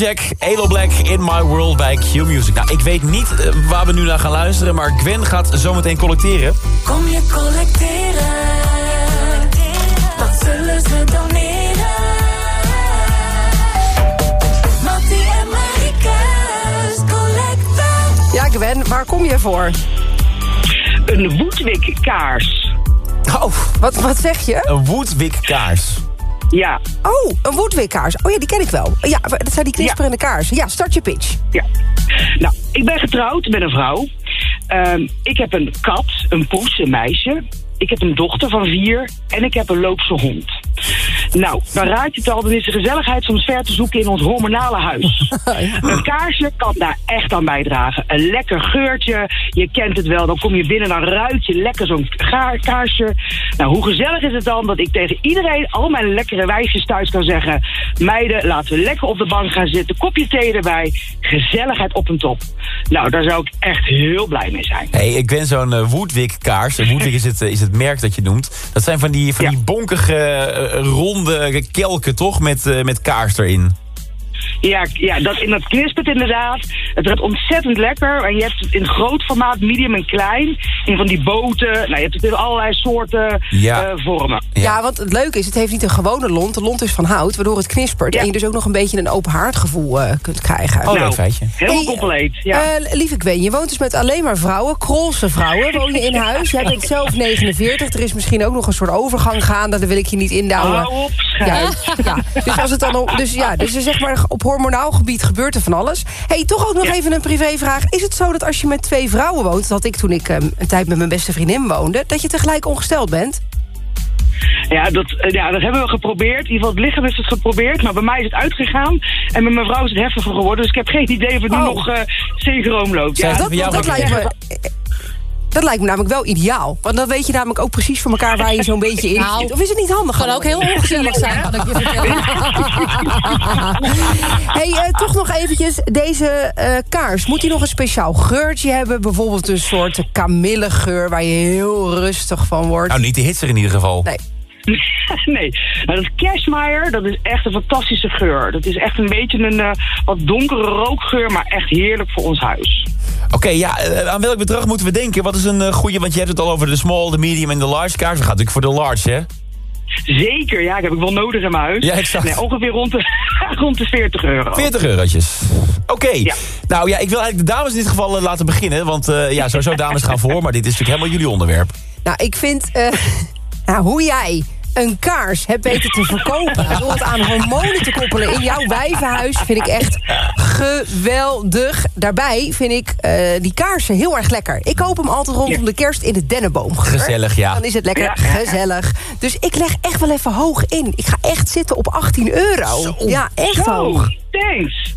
Afrojack, Elo Black, In My World bij Q Music. Nou, ik weet niet eh, waar we nu naar gaan luisteren... maar Gwen gaat zometeen collecteren. Kom je collecteren? Wat zullen ze doneren? Mattie en Marike's collecten. Ja, Gwen, waar kom je voor? Een Woodwick kaars. Oh. Wat, wat zeg je? Een Woodwick kaars. Ja. Oh, een Woodwick kaars. Oh ja, die ken ik wel. Ja, dat zijn die knisperende kaarsen. Ja, start je pitch. Ja. Nou, ik ben getrouwd met een vrouw. Ehm, ik heb een kat, een poes, een meisje. Ik heb een dochter van vier en ik heb een loopse hond. Nou, dan raad je het al, dan is de gezelligheid soms ver te zoeken in ons hormonale huis. Een kaarsje kan daar echt aan bijdragen. Een lekker geurtje, je kent het wel. Dan kom je binnen, dan ruik je lekker zo'n kaarsje. Nou, hoe gezellig is het dan dat ik tegen iedereen, al mijn lekkere wijsjes thuis kan zeggen... meiden, laten we lekker op de bank gaan zitten, kopje thee erbij. Gezelligheid op een top. Nou, daar zou ik echt heel blij mee zijn. Hey, ik ben zo'n eh, Woodwick kaars. Woodwick is het, eh, is het merk dat je noemt. Dat zijn van die, van die bonkige, eh, ronde kelken, toch? Met, eh, met kaars erin. Ja, ja dat, in dat knispert inderdaad. Het ruikt ontzettend lekker. En je hebt het in groot formaat, medium en klein. In van die boten. Nou, je hebt het in allerlei soorten Ja. eh, vormen. Ja. want het leuke is, het heeft niet een gewone lont. De lont is van hout, waardoor het knispert. En je dus ook nog een beetje een open haardgevoel eh, kunt krijgen. Oh, leuk Nou, feitje. helemaal compleet, ja. eh, lieve Gwen, je woont dus met alleen maar vrouwen. Krolse vrouwen woon je in huis. Jij bent zelf 49. Er is misschien ook nog een soort overgang gaande. Daar wil ik je niet indouwen. Hou op, ja, ja. Dus, als het dan, op- dus ja, dus er zeg maar, op hormonaal gebied gebeurt er van alles. hey, toch ook nog even een privévraag. Is het zo dat als je met twee vrouwen woont... dat had ik toen ik eh, een tijd met mijn beste vriendin woonde... dat je tegelijk ongesteld bent? Ja dat, eh, ja, dat hebben we geprobeerd. In ieder geval, het lichaam heeft het geprobeerd. Maar bij mij is het uitgegaan. En met mijn vrouw is het heftiger geworden. Dus ik heb geen idee of het nu nog eh synchroom loopt. Ja, dat, dat, lijkt me, dat lijkt me namelijk wel ideaal. Want dan weet je namelijk ook precies voor elkaar waar je zo'n beetje in Nou, zit. Of is het niet handig? kan ook heel ongezellig zijn, kan ik je vertellen. hey, eh, toch nog eventjes, deze eh, kaars. Moet die nog een speciaal geurtje hebben? Bijvoorbeeld een soort kamillegeur waar je heel rustig van wordt. Nou, niet de hitser in ieder geval. Nee. nee, nou, dat cashmere, dat is echt een fantastische geur. Dat is echt een beetje een eh, wat donkere rookgeur, maar echt heerlijk voor ons huis. Oké, ja, eh, aan welk bedrag moeten we denken? Wat is een eh, goede, want je hebt het al over de small, de medium en de large kaars. We gaan natuurlijk voor de large, hè? Zeker, ja, ik heb ik wel nodig in mijn huis. Ja, exact. Nee, ongeveer rond de, rond de 40 euro. 40 eurotjes. Oké. Nou ja, ik wil eigenlijk de dames in dit geval eh, laten beginnen. Want eh, ja, sowieso dames gaan voor, maar dit is natuurlijk helemaal jullie onderwerp. Nou, ik vind eh, nou, hoe jij een kaars hebt weten te verkopen... door het aan hormonen te koppelen in jouw wijvenhuis... vind ik echt geweldig. Daarbij vind ik eh, die kaarsen heel erg lekker. Ik koop hem altijd rondom de kerst in de dennenboom. Gezellig, ja. Dan is het lekker Ja. gezellig. Dus ik leg echt wel even hoog in. Ik ga echt zitten op 18 euro. Ja, echt Zo, hoog. thanks.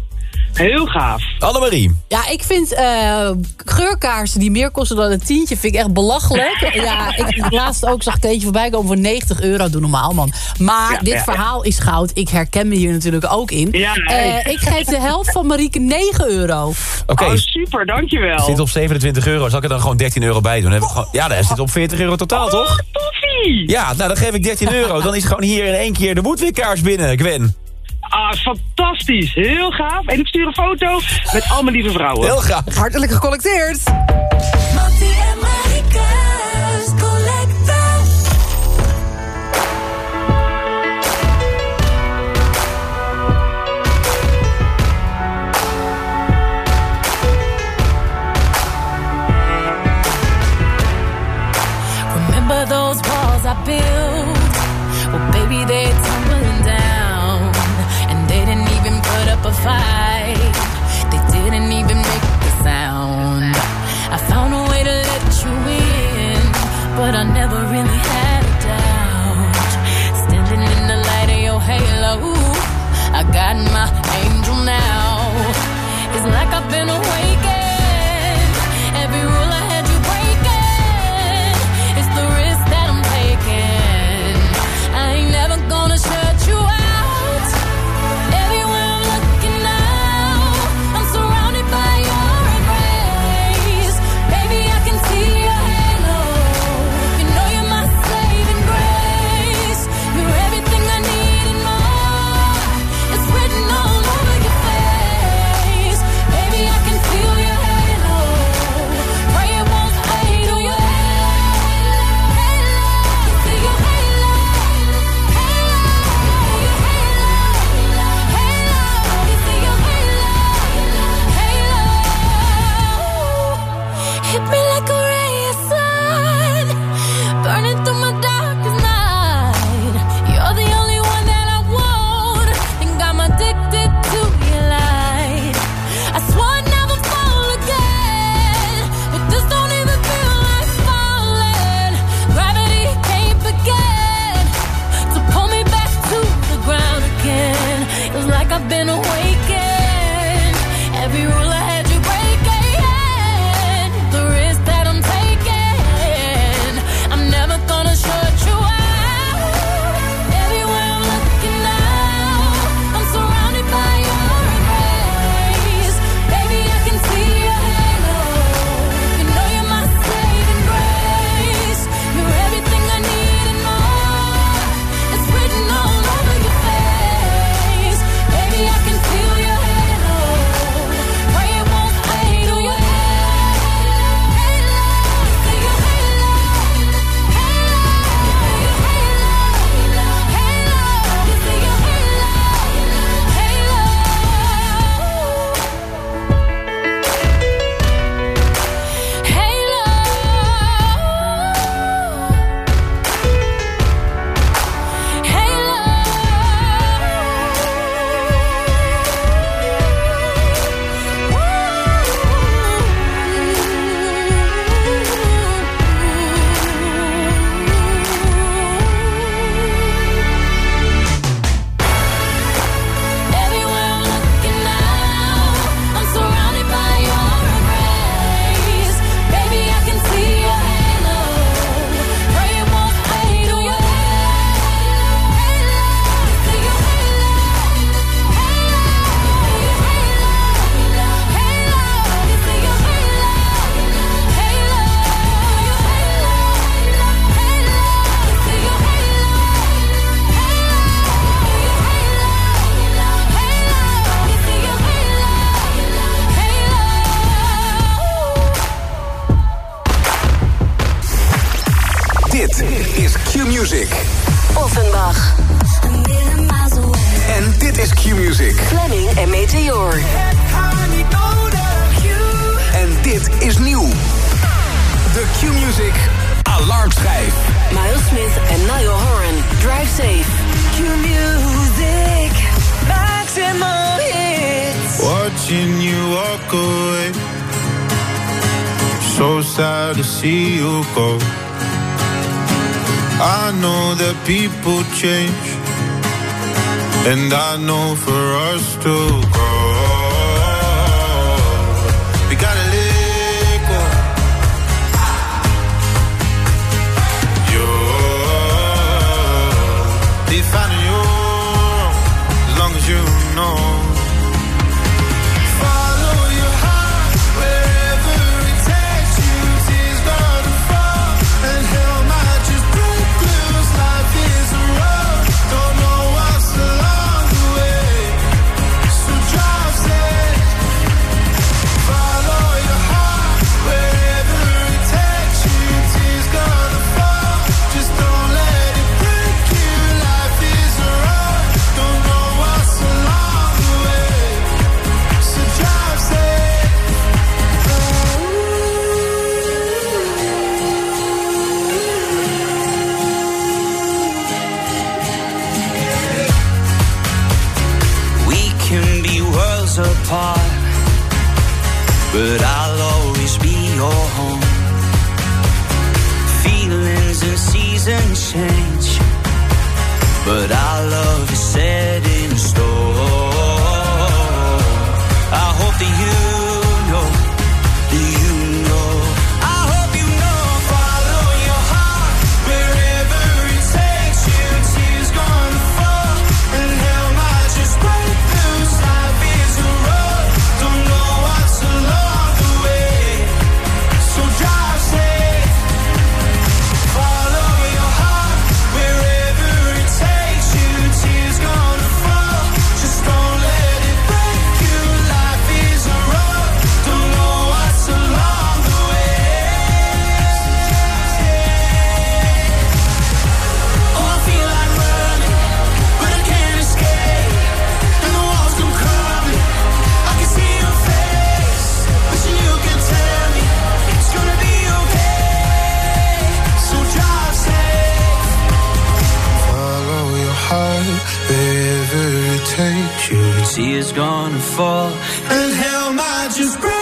Heel gaaf. Annemarie. Ja, ik vind eh, geurkaarsen die meer kosten dan een tientje... vind ik echt belachelijk. ja, ik, laatst ook zag ik eentje voorbij komen voor 90 euro. Doe normaal, man. Maar Ja, dit ja, verhaal is goud. Ik herken me hier natuurlijk ook in. Ja, nee. Eh, ik geef de helft van Marieke 9 euro. Oké. Oh, super, dankjewel. Zit op 27 euro. Zal ik er dan gewoon 13 euro bij doen? Dan heb ik gewoon, ja, dan zit op 40 euro totaal, toch? Toffie! Ja, nou dan geef ik 13 euro. Dan is gewoon hier in één keer de Woodwick-kaars binnen, Gwen. Ah, fantastisch. Heel gaaf. En ik stuur een foto met al mijn lieve vrouwen. Heel graag. Hartelijk gecollecteerd. Fight. They didn't even make a sound. I found a way to let you in, but I never really had a doubt. Standing in the light of your halo, I got my angel now. It's like I've been change. And I know seasons change, but our love is set in stone. You. Tears gonna fall, and hell might just break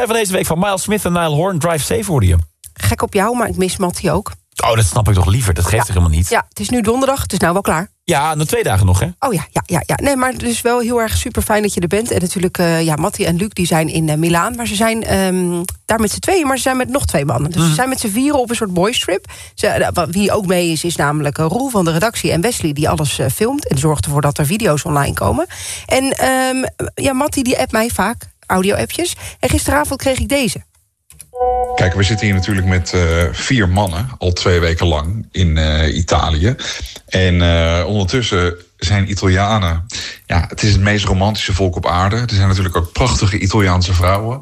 Alarmschrijf van deze week van Miles Smith en Nile Horn. Drive safe hoorde je. Gek op jou, maar ik mis Mattie ook. Oh, dat snap ik toch liever. Dat geeft Ja. zich helemaal niet. Ja, het is nu donderdag, het is nou wel klaar. Ja, nog twee dagen nog, hè? Oh ja, ja, ja, ja. Nee, maar het is wel heel erg super fijn dat je er bent. En natuurlijk, eh ja, Mattie en Luc die zijn in eh, Milaan. Maar ze zijn ehm, daar met z'n tweeën, maar ze zijn met nog twee mannen. Dus ze zijn met z'n vieren op een soort boys trip. Ze, eh, wie ook mee is, is namelijk Roel van de redactie en Wesley... die alles filmt en zorgt ervoor dat er video's online komen. En ehm, ja, Mattie die appt mij vaak, audio-appjes. En gisteravond kreeg ik deze. Kijk, we zitten hier natuurlijk met eh, vier mannen, al twee weken lang in eh, Italië. En eh, ondertussen zijn Italianen, ja, het is het meest romantische volk op aarde. Er zijn natuurlijk ook prachtige Italiaanse vrouwen.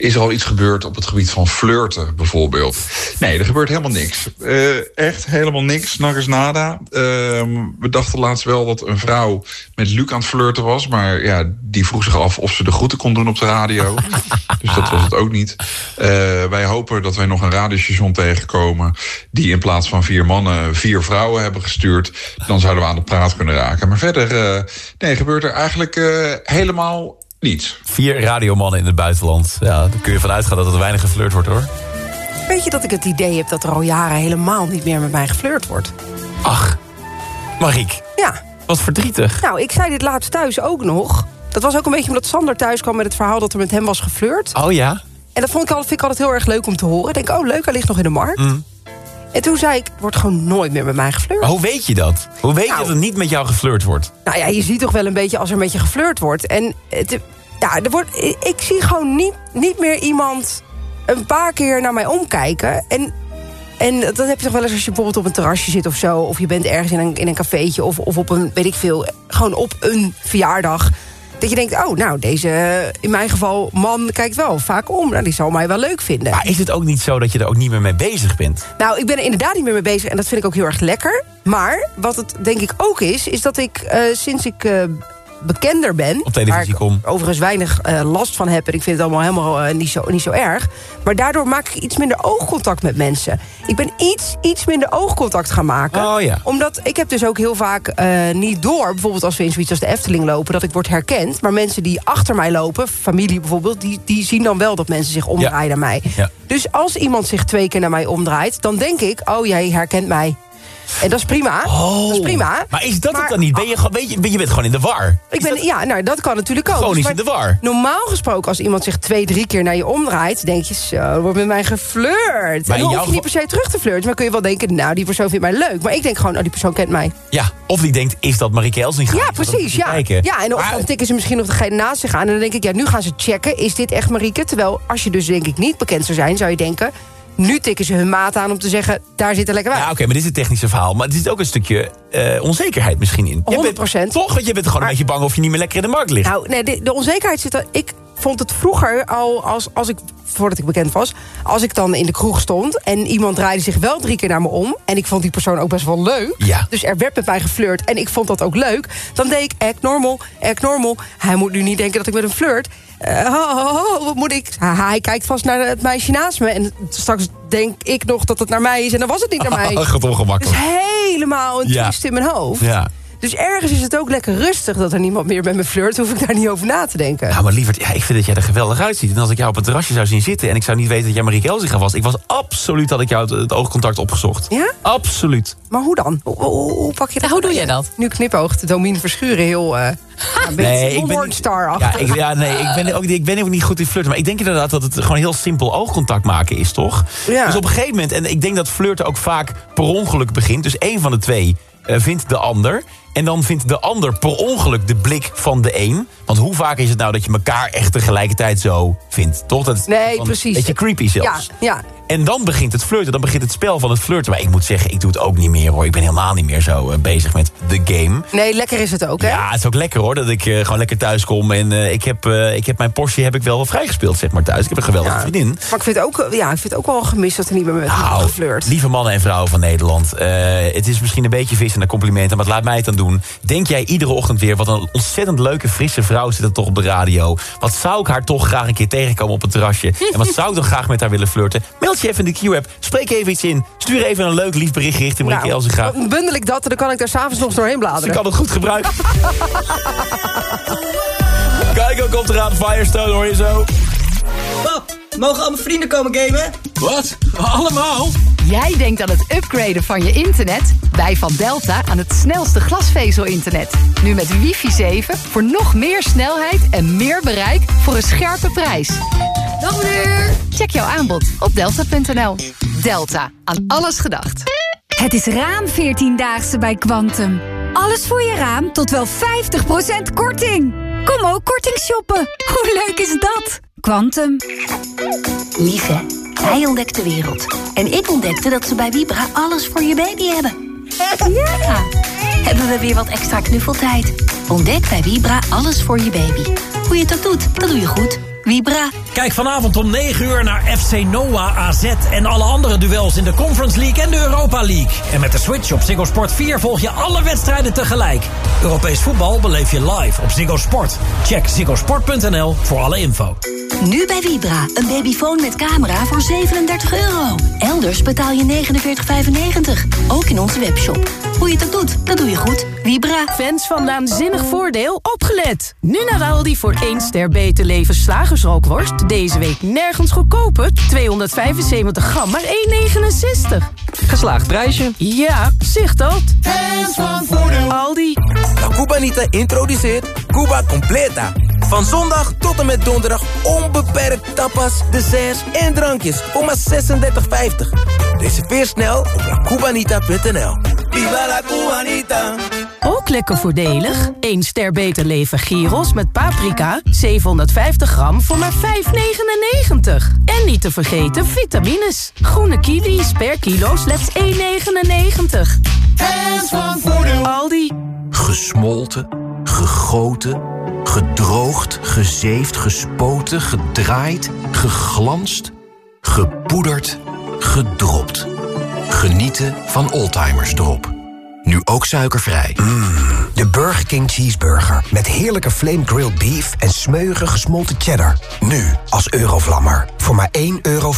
Is er al iets gebeurd op het gebied van flirten, bijvoorbeeld? Nee, er gebeurt helemaal niks. Eh, echt helemaal niks, nagus nada. Ehm, we dachten laatst wel dat een vrouw met Luc aan het flirten was. Maar ja, die vroeg zich af of ze de groeten kon doen op de radio. dus dat was het ook niet. Eh, wij hopen dat wij nog een radiostation tegenkomen... die in plaats van vier mannen vier vrouwen hebben gestuurd. Dan zouden we aan de praat kunnen raken. Maar verder, eh, nee, gebeurt er eigenlijk helemaal niets. Vier radiomannen in het buitenland. Ja, daar kun je vanuit gaan dat er weinig geflirt wordt, hoor. Weet je dat ik het idee heb dat er al jaren helemaal niet meer met mij geflirt wordt? Ach, Mariek, Ja. wat verdrietig. Nou, ik zei dit laatst thuis ook nog. Dat was ook een beetje omdat Sander thuis kwam met het verhaal dat er met hem was geflirt. Oh ja? En dat vond ik, al, vind ik altijd heel erg leuk om te horen. Ik denk, oh leuk, hij ligt nog in de markt. Mm. En toen zei ik, er wordt gewoon nooit meer met mij geflirt. Maar hoe weet je dat? Hoe weet je dat er niet met jou geflirt wordt? Nou ja, je ziet toch wel een beetje als er met je geflirt wordt. En het, ja, er wordt, ik zie gewoon niet, niet meer iemand een paar keer naar mij omkijken. En, en dat heb je toch wel eens als je bijvoorbeeld op een terrasje zit of zo. Of je bent ergens in een, in een cafeetje of, of op een, weet ik veel, gewoon op een verjaardag. Dat je denkt, oh, nou, deze, in mijn geval, man kijkt wel vaak om. Nou, die zal mij wel leuk vinden. Maar is het ook niet zo dat je er ook niet meer mee bezig bent? Nou, ik ben er inderdaad niet meer mee bezig en dat vind ik ook heel erg lekker. Maar wat het denk ik ook is, is dat ik eh, sinds ik eh, bekender ben... Op televisie kom. overigens weinig eh, last van heb... en ik vind het allemaal helemaal eh, niet, zo, niet zo erg... maar daardoor maak ik iets minder oogcontact met mensen. Ik ben iets, iets minder oogcontact gaan maken. Oh ja. Omdat ik heb dus ook heel vaak eh, niet door... bijvoorbeeld als we in zoiets als de Efteling lopen... dat ik word herkend. Maar mensen die achter mij lopen, familie bijvoorbeeld... die, die zien dan wel dat mensen zich omdraaien naar mij. Ja. Dus als iemand zich twee keer naar mij omdraait... dan denk ik, oh, jij herkent mij. En dat is prima. dat is prima. Oh. Maar is dat het dan niet? Ben je, weet je, je bent gewoon in de war. Ik ben, ja, nou, dat kan natuurlijk ook. Gewoon Dus in de war. Normaal gesproken, als iemand zich twee, drie keer naar je omdraait... denk je, zo, er wordt met mij geflirt. Maar en dan hoef je niet per se terug te flirten. Maar kun je wel denken, nou, die persoon vindt mij leuk. Maar ik denk gewoon, oh, die persoon kent mij. Ja, of die denkt, is dat Marieke Elsinga? Ja, precies. Ja. Kijken. ja, en of Maar- dan tikken ze misschien nog degene naast zich aan. En dan denk ik, ja, nu gaan ze checken. Is dit echt Marieke? Terwijl, als je dus denk ik niet bekend zou zijn... zou je denken, Nu tikken ze hun maat aan om te zeggen, daar zit een lekker wijf. Ja, oké, maar dit is het technische verhaal. Maar er zit ook een stukje eh, onzekerheid misschien in. Je 100 bent- Toch? Want je bent gewoon een beetje bang of je niet meer lekker in de markt ligt. Nou, nee, de, de onzekerheid zit er. Ik vond het vroeger al als, als ik, voordat ik bekend was, als ik dan in de kroeg stond en iemand draaide zich wel drie keer naar me om en ik vond die persoon ook best wel leuk. Ja. Dus er werd met mij geflirt en ik vond dat ook leuk. Dan deed ik act normal, act normal. Hij moet nu niet denken dat ik met hem flirt. Eh, ho, ho, ho, wat moet ik? Hij kijkt vast naar het meisje naast me en straks denk ik nog dat het naar mij is en dan was het niet naar mij. Gaat ongemakkelijk. Dus helemaal een twist in mijn hoofd. Ja. Dus ergens is het ook lekker rustig dat er niemand meer met me flirt. Hoef ik daar niet over na te denken. Nou, maar lieverd, ja, ik vind dat jij er geweldig uitziet. En als ik jou op het terrasje zou zien zitten... en ik zou niet weten dat jij Marieke Elzinga was... ik was absoluut dat ik jou het, het oogcontact opgezocht. Ja? Absoluut. Maar hoe dan? Hoe, hoe, hoe pak je dat? hoe doe jij dat? Nu knipoogt Domien Verschuren heel... eh ja, een beetje ik ben, ja, ik, ja, nee, ik ben, ook, ik ben ook niet goed in flirten. Maar ik denk inderdaad dat het gewoon heel simpel oogcontact maken is, toch? Ja. Dus op een gegeven moment, en ik denk dat flirten ook vaak per ongeluk begint. Dus één van de twee eh, vindt de ander. En dan vindt de ander per ongeluk de blik van de een. Want hoe vaak is het nou dat je elkaar echt tegelijkertijd zo vindt? Toch? Dat, Nee, van- precies. Beetje creepy zelfs. Ja, ja. En dan begint het flirten, dan begint het spel van het flirten. Maar ik moet zeggen, ik doe het ook niet meer hoor. Ik ben helemaal niet meer zo eh, bezig met de game. Nee, lekker is het ook, hè? Ja, het is ook lekker hoor, dat ik eh, gewoon lekker thuis kom. En eh, ik, heb, ik heb mijn Porsche heb ik wel vrijgespeeld, zeg maar, thuis. Ik heb een geweldige vriendin. Maar ik vind, ook, ja, ik vind het ook wel gemist dat er niet meer met Nou, geflirt. lieve mannen en vrouwen van Nederland. het is misschien een beetje vis en een complimenten, maar het laat mij het dan doen. Denk jij iedere ochtend weer, wat een ontzettend leuke, frisse vrouw zit er toch op de radio. Wat zou ik haar toch graag een keer tegenkomen op het terrasje? En wat zou ik dan graag met haar willen flirten? Meld je even in de Q-app, spreek even iets in. Stuur even een leuk, lief bericht richting Marieke Nou, dan bundel ik dat en dan kan ik daar s'avonds nog doorheen bladeren. Ze kan het goed gebruiken. Kijk, ook komt eraan. Firestone, hoor je zo. Pap, mogen al mijn vrienden komen gamen? Wat? Allemaal? Jij denkt aan het upgraden van je internet? Wij van Delta aan het snelste glasvezel-internet. Nu met wifi 7 voor nog meer snelheid en meer bereik voor een scherpe prijs. Dag meneer! Check jouw aanbod op delta.nl. Delta, aan alles gedacht. Het is raam 14-daagse bij Quantum. Alles voor je raam tot wel 50% korting. Kom ook korting shoppen. Hoe leuk is dat? Quantum. Lieve, hij ontdekt de wereld. En ik ontdekte dat ze bij Vibra alles voor je baby hebben. Ja! Hebben we weer wat extra knuffeltijd. Ontdek bij Vibra alles voor je baby. Hoe je het ook doet, dat doe je goed. Vibra. Kijk vanavond om 9 uur naar FC Noah AZ en alle andere duels in de Conference League en de Europa League. En met de Switch op Ziggo Sport 4 volg je alle wedstrijden tegelijk. Europees voetbal beleef je live op Ziggo Sport. Check ziggosport.nl voor alle info. Nu bij Vibra. Een babyfoon met camera voor 37 euro. Elders betaal je 49,95. Ook in onze webshop. Hoe je het ook doet, dat doe je goed. Vibra. Fans van Naanzinnig Voordeel, opgelet! Nu naar Aldi voor 1 ster beter leven slagersrookworst. Deze week nergens goedkoper. 275 gram, maar 1,69. Geslaagd prijsje. Ja, zicht dat. Fans van Voordeel. Aldi. La Cubanita introduceert Cuba Completa. Van zondag tot en met donderdag onbeperkt tapas, desserts en drankjes voor maar 36,50. Reserveer snel op lacubanita.nl. Viva la Cubanita! Ook lekker voordelig. 1 ster beter leven gyros met paprika. 750 gram voor maar 5,99. En niet te vergeten vitamines. Groene kiwis per kilo slechts 1,99. Fans van Voordeel. Aldi. Gesmolten, gegoten, gedroogd, gezeefd, gespoten, gedraaid, geglanst, gepoederd, gedropt. Genieten van Oldtimers Drop. Nu ook suikervrij. De Burger King Cheeseburger. Met heerlijke flame grilled beef en smeuige gesmolten cheddar. Nu als Eurovlammer. Voor maar 1,50 euro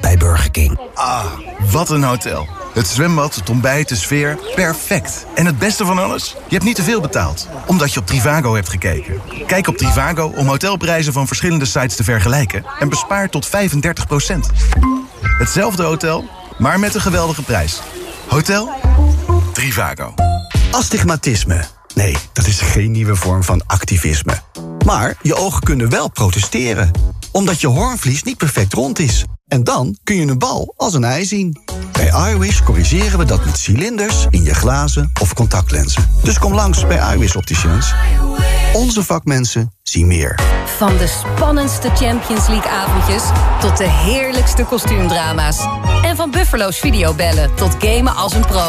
bij Burger King. Ah, wat een hotel. Het zwembad, het ontbijt, de sfeer, perfect. En het beste van alles? Je hebt niet te veel betaald, omdat je op Trivago hebt gekeken. Kijk op Trivago om hotelprijzen van verschillende sites te vergelijken... en bespaar tot 35% Hetzelfde hotel, maar met een geweldige prijs. Hotel Trivago. Astigmatisme. Nee, dat is geen nieuwe vorm van activisme. Maar je ogen kunnen wel protesteren. Omdat je hoornvlies niet perfect rond is. En dan kun je een bal als een ei zien. Bij iWish corrigeren we dat met cilinders in je glazen of contactlenzen. Dus kom langs bij iWish Opticians. Onze vakmensen zien meer. Van de spannendste Champions League-avondjes tot de heerlijkste kostuumdrama's. En van Buffalo's videobellen tot gamen als een pro.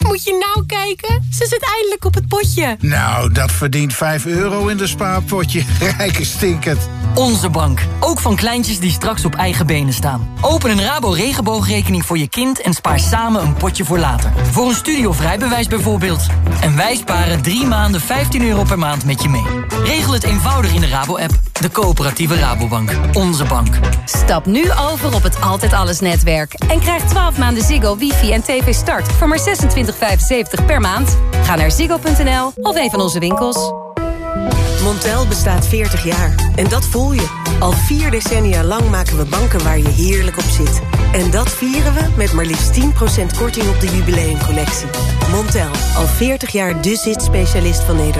moet je nou kijken? Ze zit eindelijk op het potje. Nou, dat verdient 5 euro in de spaarpotje. Rijke stinkend. Onze bank. Ook van kleintjes die straks op eigen benen staan. Open een Rabo regenboogrekening voor je kind en spaar samen een potje voor later. Voor een studie of rijbewijs bijvoorbeeld. En wij sparen drie maanden 15 euro per maand met je mee. Regel het eenvoudig in de Rabo-app. De coöperatieve Rabobank. Onze bank. Stap nu over op het Altijd Alles netwerk. En krijg 12 maanden Ziggo, wifi en tv start voor maar 26,75 per maand. Ga naar ziggo.nl of een van onze winkels. Montel bestaat 40 jaar. En dat voel je. Al vier decennia lang maken we banken waar je heerlijk op zit. En dat vieren we met maar liefst 10% korting op de jubileumcollectie. Montel, al 40 jaar de zit-specialist van Nederland.